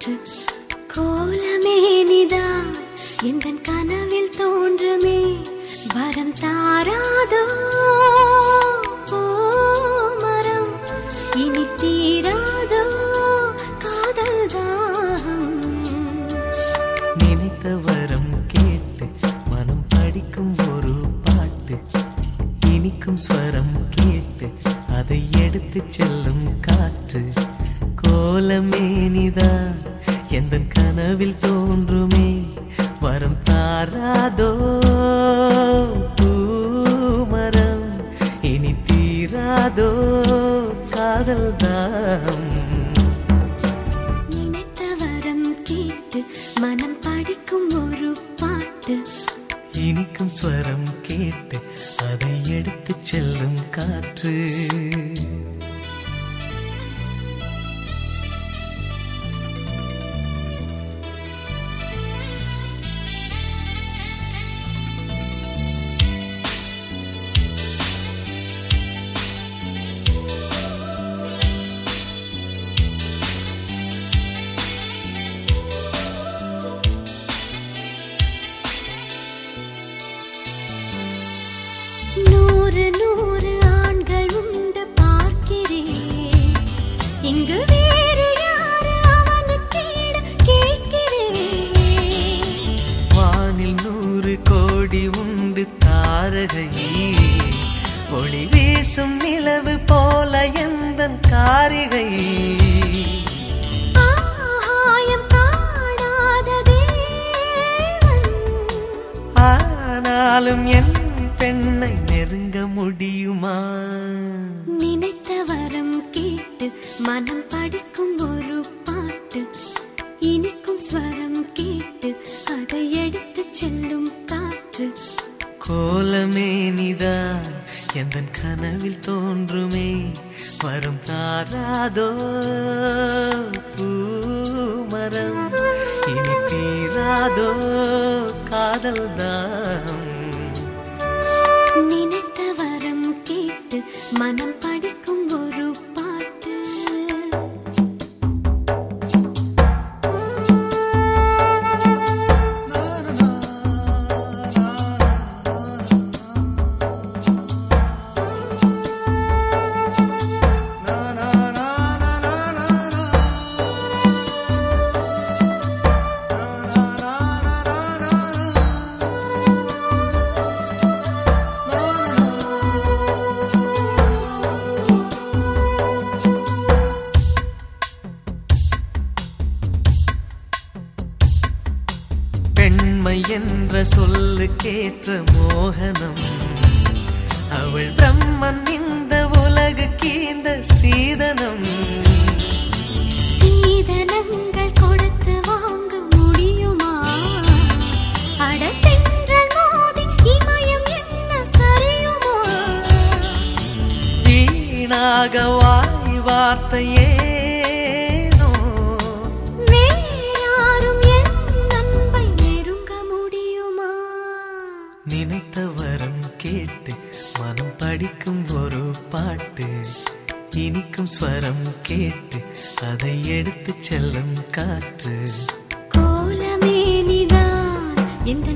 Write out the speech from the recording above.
காற்று. கோலமேனிதா எந்த கனவில் தோன்றுமே. வரம் தாராதோ. மரம். இனி தீராதோ. காதல் தாகம். நினைத்த வரம் கேட்டு மனம் படிக்கும் ஒரு பாட்டு. இனிக்கும் ஸ்வரம் கேட்டு அதை எடுத்து செல்லும் காற்று. கோலமேனிதா எந்த கனவில் தோன்றுமே? வரம் தாராதோ? பூமரம் இனி தீராதோ? காதல் தாம் நினைத்த வரம் கேட்டு மனம் படிக்கும் ஒரு பாட்டு. இனிக்கும் ஸ்வரம் கேட்டு அதை எடுத்து செல்லும் காற்று. தாரகை ஒளி வீசும் நிலவு போல எந்த காரிகை. ஆனாலும் என் பெண்ணை நெருங்க முடியுமா? நினைத்த வரம் கேட்டு மனம் படிக்கும் ஒரு கனவில் தோன்றுமே வரும் தாராதோ? பூமரம் இனி தீராதோ? காதல் தான் நினைத்த வரம் கேட்டு மனம் என்ற சொல்லுக்கேற்ற மோகனம். அவள் பிரம்மன் இந்த உலகுக்கு இந்த சீதனம். சீதனங்கள் கொடுத்து வாங்க முடியுமா? அடத்தென்றல் மோதி இமயம் என்ன சரியுமா? வீணாக வாய் வார்த்தையேனோ இனிக்கும் ஸ்வரம் கேட்டு அதை எடுத்து செல்லும் காற்று. கோலமே நிதான் எந்த